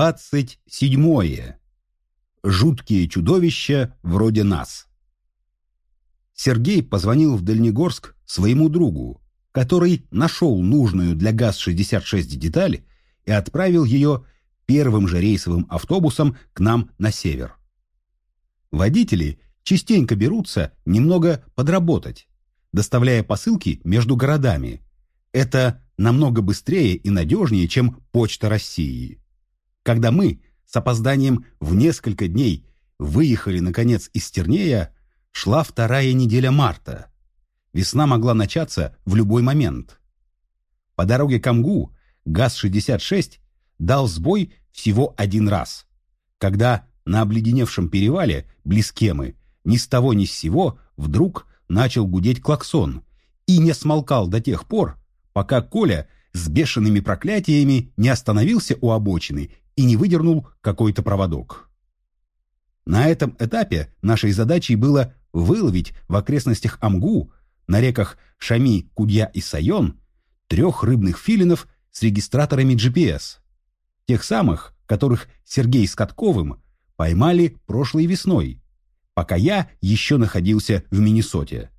Двадцать седьмое. Жуткие чудовища вроде нас. Сергей позвонил в Дальнегорск своему другу, который нашел нужную для ГАЗ-66 деталь и отправил ее первым же рейсовым автобусом к нам на север. Водители частенько берутся немного подработать, доставляя посылки между городами. Это намного быстрее и надежнее, чем Почта России. Когда мы с опозданием в несколько дней выехали, наконец, из Тернея, шла вторая неделя марта. Весна могла начаться в любой момент. По дороге к Амгу ГАЗ-66 дал сбой всего один раз, когда на обледеневшем перевале близ Кемы ни с того ни с сего вдруг начал гудеть клаксон и не смолкал до тех пор, пока Коля с бешеными проклятиями не остановился у обочины и не выдернул какой-то проводок. На этом этапе нашей задачей было выловить в окрестностях Амгу, на реках Шами, Кудья и Сайон, трех рыбных филинов с регистраторами GPS. Тех самых, которых Сергей с Катковым поймали прошлой весной, пока я еще находился в Миннесоте.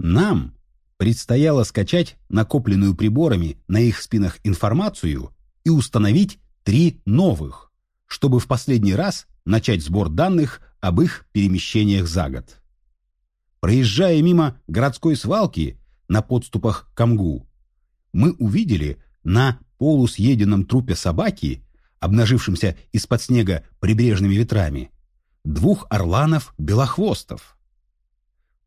Нам предстояло скачать накопленную приборами на их спинах информацию и установить три новых, чтобы в последний раз начать сбор данных об их перемещениях за год. Проезжая мимо городской свалки на подступах к Амгу, мы увидели на полусъеденном трупе собаки, обнажившемся из-под снега прибрежными ветрами, двух орланов-белохвостов.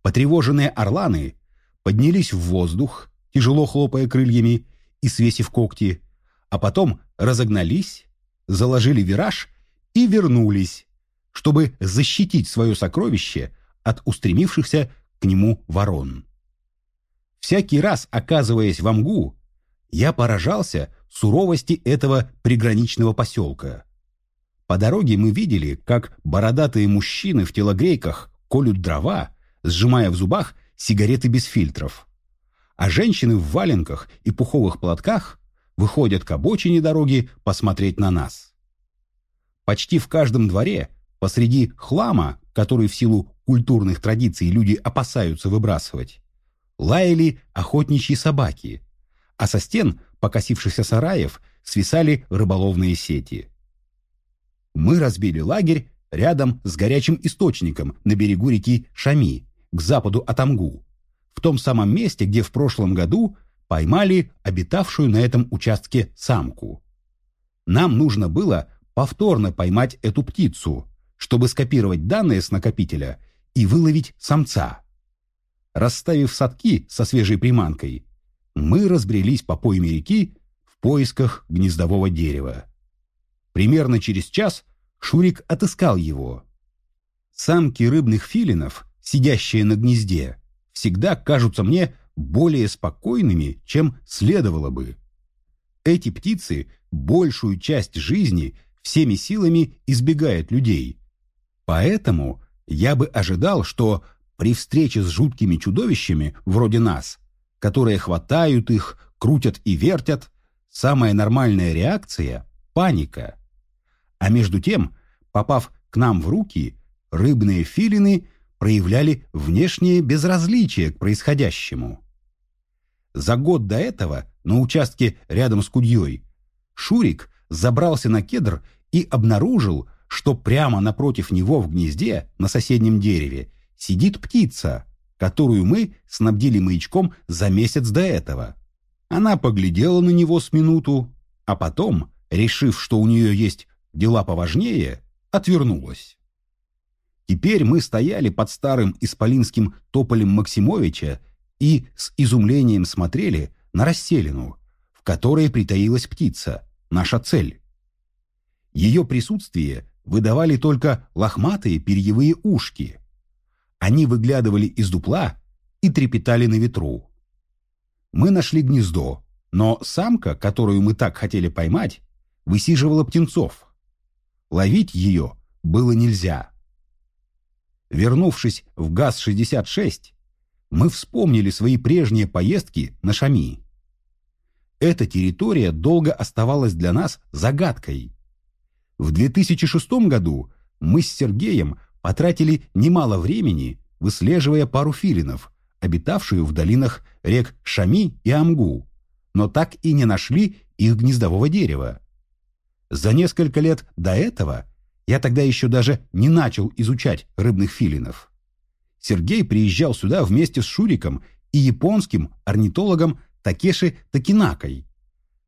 Потревоженные орланы поднялись в воздух, тяжело хлопая крыльями и свесив когти, а потом разогнались, заложили вираж и вернулись, чтобы защитить свое сокровище от устремившихся к нему ворон. Всякий раз, оказываясь в Амгу, я поражался суровости этого приграничного поселка. По дороге мы видели, как бородатые мужчины в телогрейках колют дрова, сжимая в зубах сигареты без фильтров. А женщины в валенках и пуховых платках выходят к обочине дороги посмотреть на нас. Почти в каждом дворе, посреди хлама, который в силу культурных традиций люди опасаются выбрасывать, лаяли охотничьи собаки, а со стен покосившихся сараев свисали рыболовные сети. Мы разбили лагерь рядом с горячим источником на берегу реки Шами, к западу от Амгу, в том самом месте, где в прошлом году поймали обитавшую на этом участке самку. Нам нужно было повторно поймать эту птицу, чтобы скопировать данные с накопителя и выловить самца. Расставив садки со свежей приманкой, мы разбрелись по пойме реки в поисках гнездового дерева. Примерно через час Шурик отыскал его. Самки рыбных филинов, сидящие на гнезде, всегда кажутся мне более спокойными, чем следовало бы. Эти птицы большую часть жизни всеми силами избегают людей. Поэтому я бы ожидал, что при встрече с жуткими чудовищами, вроде нас, которые хватают их, крутят и вертят, самая нормальная реакция – паника. А между тем, попав к нам в руки, рыбные филины проявляли внешнее безразличие к происходящему. За год до этого на участке рядом с Кудьей Шурик забрался на кедр и обнаружил, что прямо напротив него в гнезде на соседнем дереве сидит птица, которую мы снабдили маячком за месяц до этого. Она поглядела на него с минуту, а потом, решив, что у нее есть дела поважнее, отвернулась. Теперь мы стояли под старым исполинским тополем Максимовича и с изумлением смотрели на расселину, в которой притаилась птица, наша цель. Ее присутствие выдавали только лохматые перьевые ушки. Они выглядывали из дупла и трепетали на ветру. Мы нашли гнездо, но самка, которую мы так хотели поймать, высиживала птенцов. Ловить ее было нельзя. Вернувшись в ГАЗ-66, мы вспомнили свои прежние поездки на Шами. Эта территория долго оставалась для нас загадкой. В 2006 году мы с Сергеем потратили немало времени, выслеживая пару филинов, обитавшую в долинах рек Шами и Амгу, но так и не нашли их гнездового дерева. За несколько лет до этого я тогда еще даже не начал изучать рыбных филинов. Сергей приезжал сюда вместе с Шуриком и японским орнитологом Такеши Такинакой.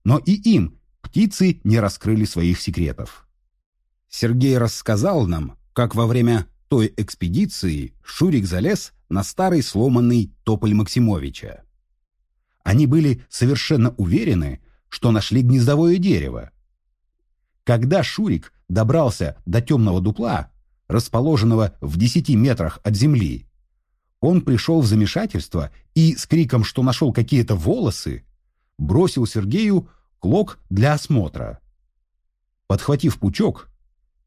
Но и им птицы не раскрыли своих секретов. Сергей рассказал нам, как во время той экспедиции Шурик залез на старый сломанный тополь Максимовича. Они были совершенно уверены, что нашли гнездовое дерево. Когда Шурик добрался до темного дупла, расположенного в десяти метрах от земли, он пришел в замешательство и с криком, что нашел какие-то волосы, бросил Сергею клок для осмотра. Подхватив пучок,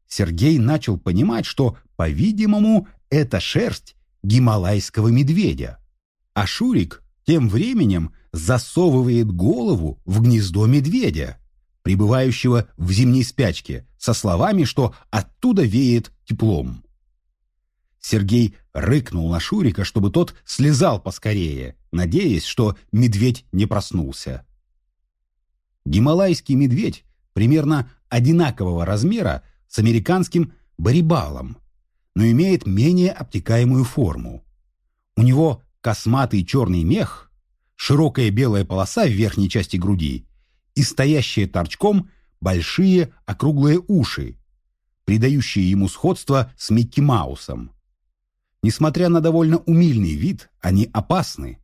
Сергей начал понимать, что, по-видимому, это шерсть гималайского медведя. А Шурик тем временем засовывает голову в гнездо медведя, пребывающего в зимней спячке, со словами, что оттуда веет теплом. Сергей рыкнул на Шурика, чтобы тот слезал поскорее, надеясь, что медведь не проснулся. Гималайский медведь примерно одинакового размера с американским барибалом, но имеет менее обтекаемую форму. У него косматый черный мех, широкая белая полоса в верхней части груди и стоящие торчком большие округлые уши, придающие ему сходство с Микки Маусом. Несмотря на довольно умильный вид, они опасны.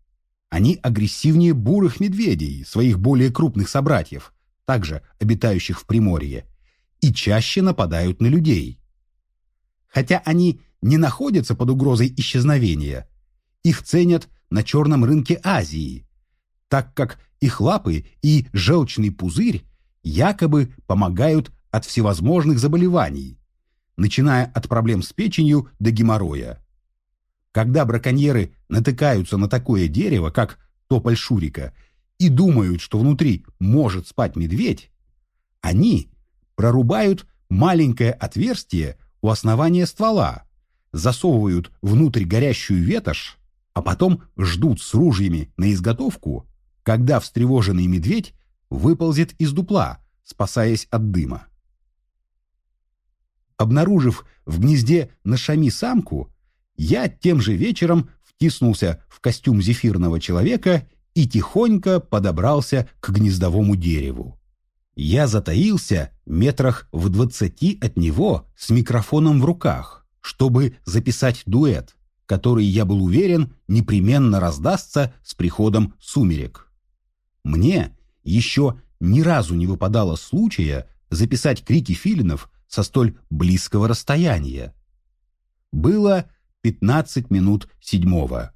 Они агрессивнее бурых медведей, своих более крупных собратьев, также обитающих в Приморье, и чаще нападают на людей. Хотя они не находятся под угрозой исчезновения, их ценят на черном рынке Азии, так как их лапы и желчный пузырь якобы помогают от всевозможных заболеваний, начиная от проблем с печенью до геморроя. Когда браконьеры натыкаются на такое дерево, как тополь Шурика, и думают, что внутри может спать медведь, они прорубают маленькое отверстие у основания ствола, засовывают внутрь горящую ветошь, а потом ждут с ружьями на изготовку, когда встревоженный медведь выползет из дупла, спасаясь от дыма. Обнаружив в гнезде на шами самку, я тем же вечером втиснулся в костюм зефирного человека и тихонько подобрался к гнездовому дереву. Я затаился метрах в двадцати от него с микрофоном в руках, чтобы записать дуэт, который, я был уверен, непременно раздастся с приходом сумерек. Мне еще ни разу не выпадало случая записать крики филинов со столь близкого расстояния. Было 15 минут седьмого.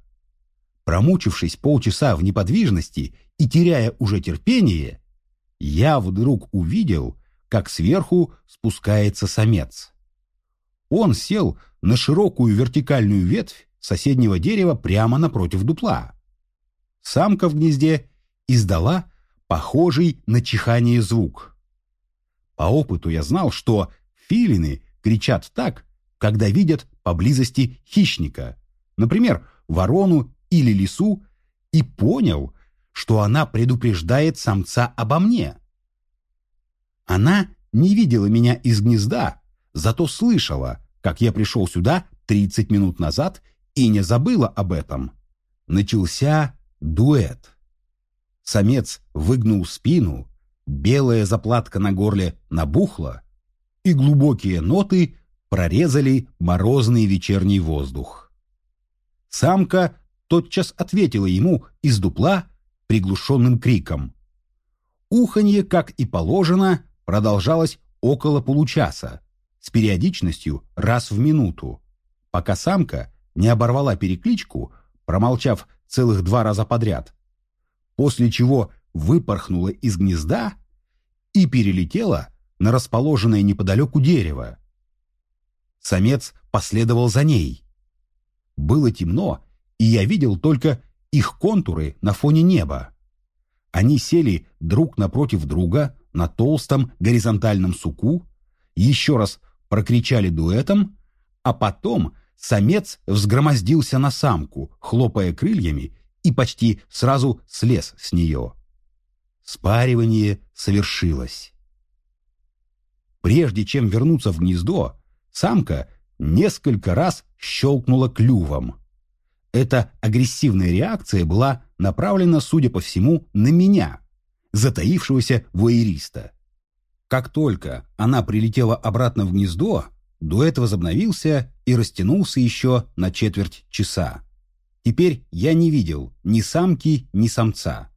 Промучившись полчаса в неподвижности и теряя уже терпение, я вдруг увидел, как сверху спускается самец. Он сел на широкую вертикальную ветвь соседнего дерева прямо напротив дупла. Самка в гнезде издала похожий на чихание звук. По опыту я знал, что филины кричат так, когда видят поблизости хищника, например, ворону или лису, и понял, что она предупреждает самца обо мне. Она не видела меня из гнезда, зато слышала, как я пришел сюда 30 минут назад и не забыла об этом. Начался дуэт. Самец выгнул спину, белая заплатка на горле набухла, и глубокие ноты прорезали морозный вечерний воздух. Самка тотчас ответила ему из дупла приглушенным криком. Уханье, как и положено, продолжалось около получаса, с периодичностью раз в минуту, пока самка не оборвала перекличку, промолчав целых два раза подряд, после чего выпорхнула из гнезда и перелетела на расположенное неподалеку дерево. Самец последовал за ней. Было темно, и я видел только их контуры на фоне неба. Они сели друг напротив друга на толстом горизонтальном суку еще раз прокричали дуэтом, а потом самец взгромоздился на самку, хлопая крыльями, и почти сразу слез с нее. Спаривание совершилось. Прежде чем вернуться в гнездо, самка несколько раз щелкнула клювом. Эта агрессивная реакция была направлена, судя по всему, на меня, затаившегося вуэриста. Как только она прилетела обратно в гнездо, дуэт возобновился и растянулся еще на четверть часа. Теперь я не видел ни самки, ни самца.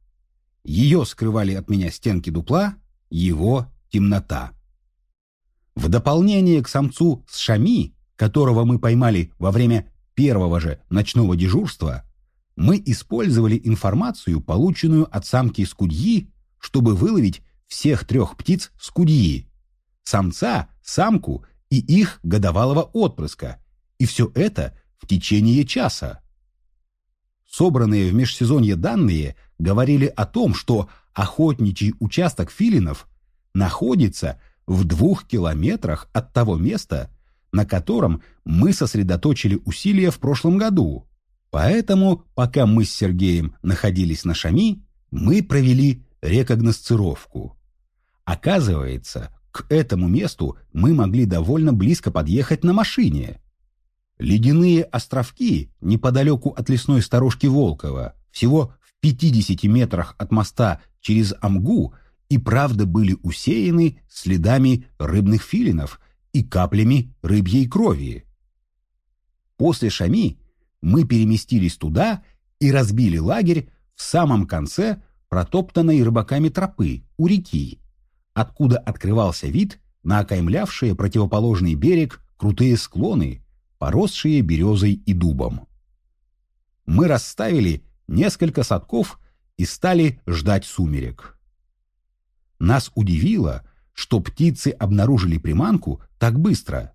Ее скрывали от меня стенки дупла, его темнота. В дополнение к самцу с шами, которого мы поймали во время первого же ночного дежурства, мы использовали информацию, полученную от самки скудьи, чтобы выловить всех трех птиц скудьи, самца, самку и их годовалого отпрыска, и все это в течение часа. Собранные в межсезонье данные говорили о том, что охотничий участок филинов находится в двух километрах от того места, на котором мы сосредоточили усилия в прошлом году. Поэтому, пока мы с Сергеем находились на Шами, мы провели рекогносцировку. Оказывается, к этому месту мы могли довольно близко подъехать на машине. Ледяные островки неподалеку от лесной сторожки Волкова, всего в 50 метрах от моста через Амгу, и правда были усеяны следами рыбных филинов и каплями рыбьей крови. После Шами мы переместились туда и разбили лагерь в самом конце протоптанной рыбаками тропы у реки, откуда открывался вид на окаймлявшие противоположный берег крутые склоны, поросшие березой и дубом. Мы расставили несколько садков и стали ждать сумерек. Нас удивило, что птицы обнаружили приманку так быстро.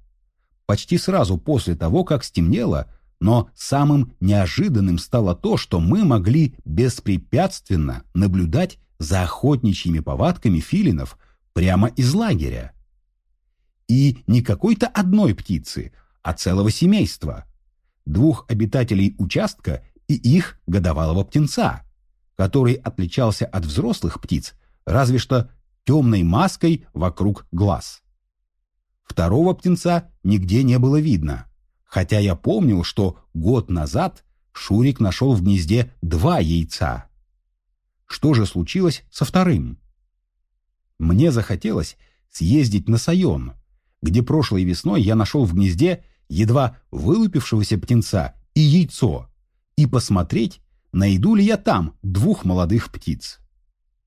Почти сразу после того, как стемнело, но самым неожиданным стало то, что мы могли беспрепятственно наблюдать за охотничьими повадками филинов прямо из лагеря. И не какой-то одной птицы, а целого семейства. Двух обитателей участка и их годовалого птенца, который отличался от взрослых птиц разве что темной маской вокруг глаз. Второго птенца нигде не было видно, хотя я помнил, что год назад Шурик нашел в гнезде два яйца. Что же случилось со вторым? Мне захотелось съездить на Сайон, где прошлой весной я нашел в гнезде едва вылупившегося птенца и яйцо, и посмотреть, найду ли я там двух молодых птиц.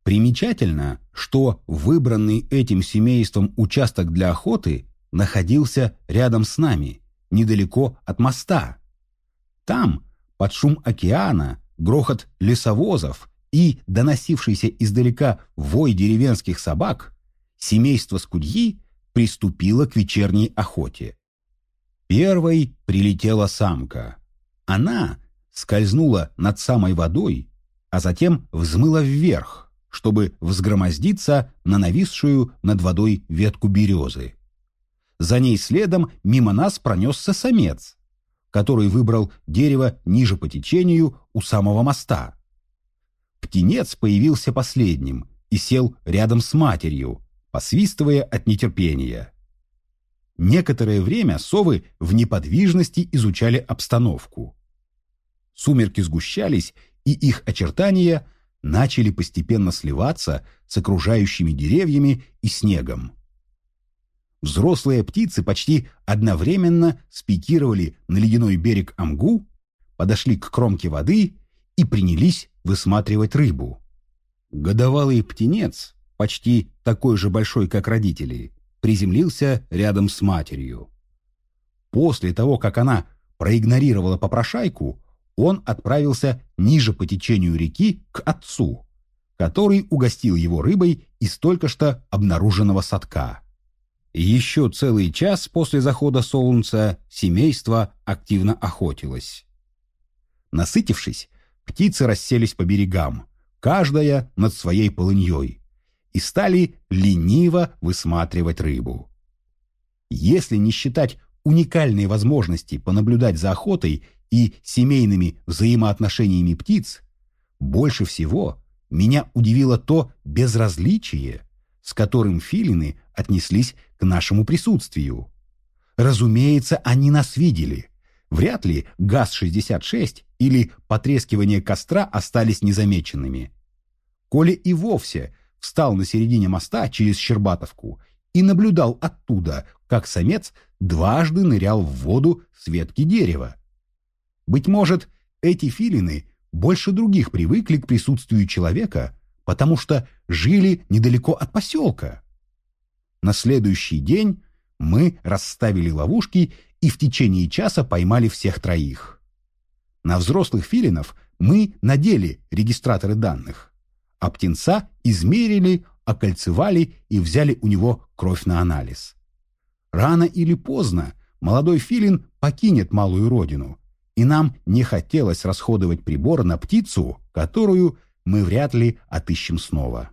Примечательно, что выбранный этим семейством участок для охоты находился рядом с нами, недалеко от моста. Там, под шум океана, грохот лесовозов и доносившийся издалека вой деревенских собак, семейство Скудьи приступило к вечерней охоте. Первой прилетела самка. Она скользнула над самой водой, а затем взмыла вверх, чтобы взгромоздиться на нависшую над водой ветку березы. За ней следом мимо нас пронесся самец, который выбрал дерево ниже по течению у самого моста. Птенец появился последним и сел рядом с матерью, посвистывая от нетерпения. Некоторое время совы в неподвижности изучали обстановку. Сумерки сгущались, и их очертания – начали постепенно сливаться с окружающими деревьями и снегом. Взрослые птицы почти одновременно спикировали на ледяной берег Амгу, подошли к кромке воды и принялись высматривать рыбу. Годовалый птенец, почти такой же большой, как родители, приземлился рядом с матерью. После того, как она проигнорировала попрошайку, он отправился ниже по течению реки к отцу, который угостил его рыбой из только что обнаруженного садка. Еще целый час после захода солнца семейство активно охотилось. Насытившись, птицы расселись по берегам, каждая над своей полыньей, и стали лениво высматривать рыбу. Если не считать уникальной возможности понаблюдать за охотой и семейными взаимоотношениями птиц, больше всего меня удивило то безразличие, с которым филины отнеслись к нашему присутствию. Разумеется, они нас видели. Вряд ли ГАЗ-66 или потрескивание костра остались незамеченными. Коля и вовсе встал на середине моста через Щербатовку и наблюдал оттуда, как самец дважды нырял в воду с ветки дерева. Быть может, эти филины больше других привыкли к присутствию человека, потому что жили недалеко от поселка. На следующий день мы расставили ловушки и в течение часа поймали всех троих. На взрослых филинов мы надели регистраторы данных, а птенца измерили, окольцевали и взяли у него кровь на анализ. Рано или поздно молодой филин покинет малую родину, и нам не хотелось расходовать прибор на птицу, которую мы вряд ли отыщем снова.